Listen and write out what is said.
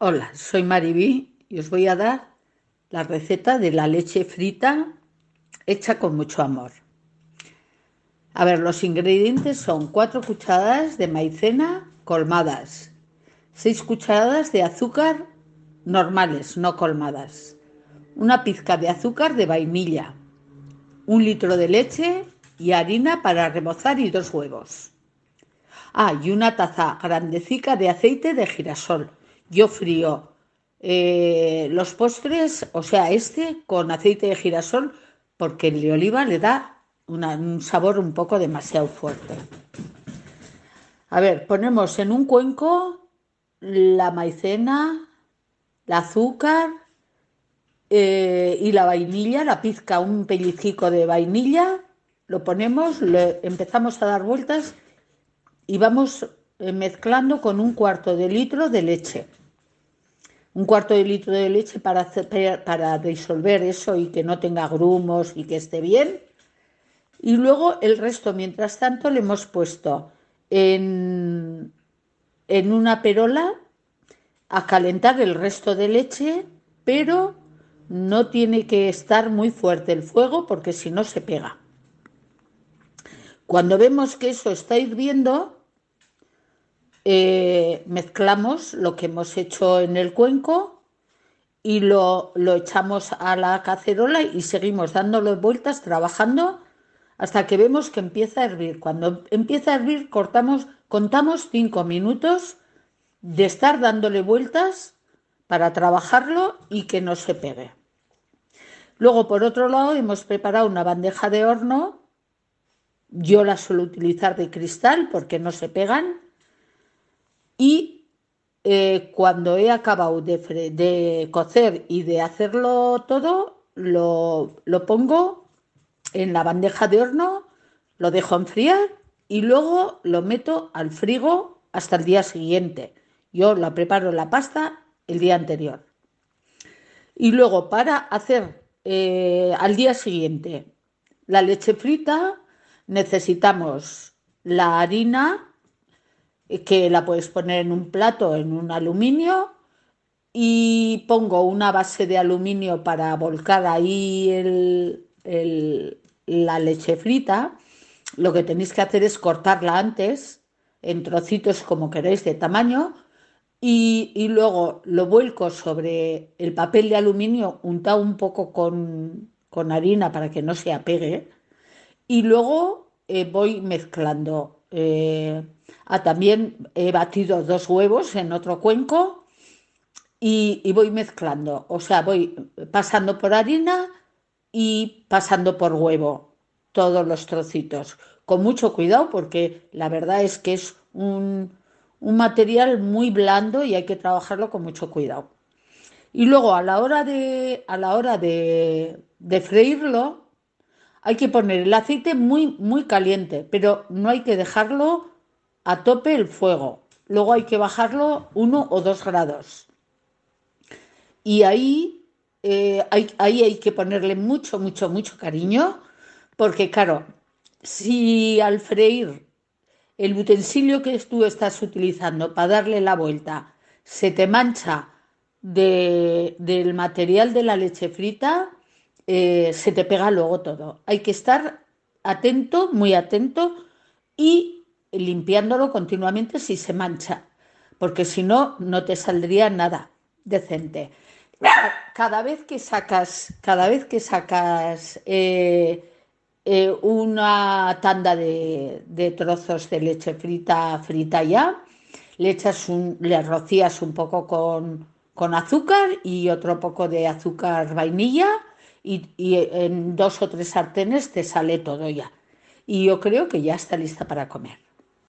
Hola, soy Mariví y os voy a dar la receta de la leche frita hecha con mucho amor. A ver, los ingredientes son 4 cucharadas de maicena colmadas, 6 cucharadas de azúcar normales, no colmadas, una pizca de azúcar de vainilla, un litro de leche y harina para remozar y dos huevos. Ah, y una taza grandecica de aceite de girasol yo frío eh, los postres, o sea, este con aceite de girasol, porque el de oliva le da un sabor un poco demasiado fuerte. A ver, ponemos en un cuenco la maicena, el azúcar eh, y la vainilla, la pizca, un pellizco de vainilla, lo ponemos, le empezamos a dar vueltas y vamos eh, mezclando con un cuarto de litro de leche un cuarto de litro de leche para, para disolver eso y que no tenga grumos y que esté bien. Y luego el resto, mientras tanto, le hemos puesto en, en una perola a calentar el resto de leche, pero no tiene que estar muy fuerte el fuego porque si no se pega. Cuando vemos que eso está hirviendo, eh, mezclamos lo que hemos hecho en el cuenco y lo, echamos a la cacerola y seguimos dándole vueltas, trabajando hasta que vemos que empieza a hervir. Cuando empieza a hervir, cortamos, contamos cinco minutos de estar dándole vueltas para trabajarlo y que no se pegue. Luego, por otro lado, hemos preparado una bandeja de horno. Yo la suelo utilizar de cristal porque no se pegan y eh, cuando he acabado de, cocer y de hacerlo todo, lo, pongo en la bandeja de horno, lo dejo enfriar y luego lo meto al frigo hasta el día siguiente. Yo la preparo la pasta el día anterior. Y luego para hacer eh, al día siguiente la leche frita necesitamos la harina que la puedes poner en un plato, en un aluminio, y pongo una base de aluminio para volcar ahí la leche frita. Lo que tenéis que hacer es cortarla antes en trocitos como queréis de tamaño y, luego lo vuelco sobre el papel de aluminio untado un poco con, harina para que no se apegue y luego eh, voy mezclando. Eh, Ah, también he batido dos huevos en otro cuenco y, voy mezclando. O sea, voy pasando por harina y pasando por huevo todos los trocitos. Con mucho cuidado porque la verdad es que es un, material muy blando y hay que trabajarlo con mucho cuidado. Y luego a la hora de, a la hora de, de freírlo, hay que poner el aceite muy, muy caliente, pero no hay que dejarlo a tope el fuego. Luego hay que bajarlo uno o dos grados. Y ahí, eh, hay, ahí hay que ponerle mucho, mucho, mucho cariño, porque claro, si al freír el utensilio que tú estás utilizando para darle la vuelta se te mancha del material de la leche frita, eh, se te pega luego todo. Hay que estar atento, muy atento y limpiándolo continuamente si se mancha, porque si no, no te saldría nada decente. Cada vez que sacas, cada vez que sacas eh, eh, una tanda de, trozos de leche frita, frita ya, le echas un, le rocías un poco con, con azúcar y otro poco de azúcar vainilla y, y en dos o tres sartenes te sale todo ya. Y yo creo que ya está lista para comer.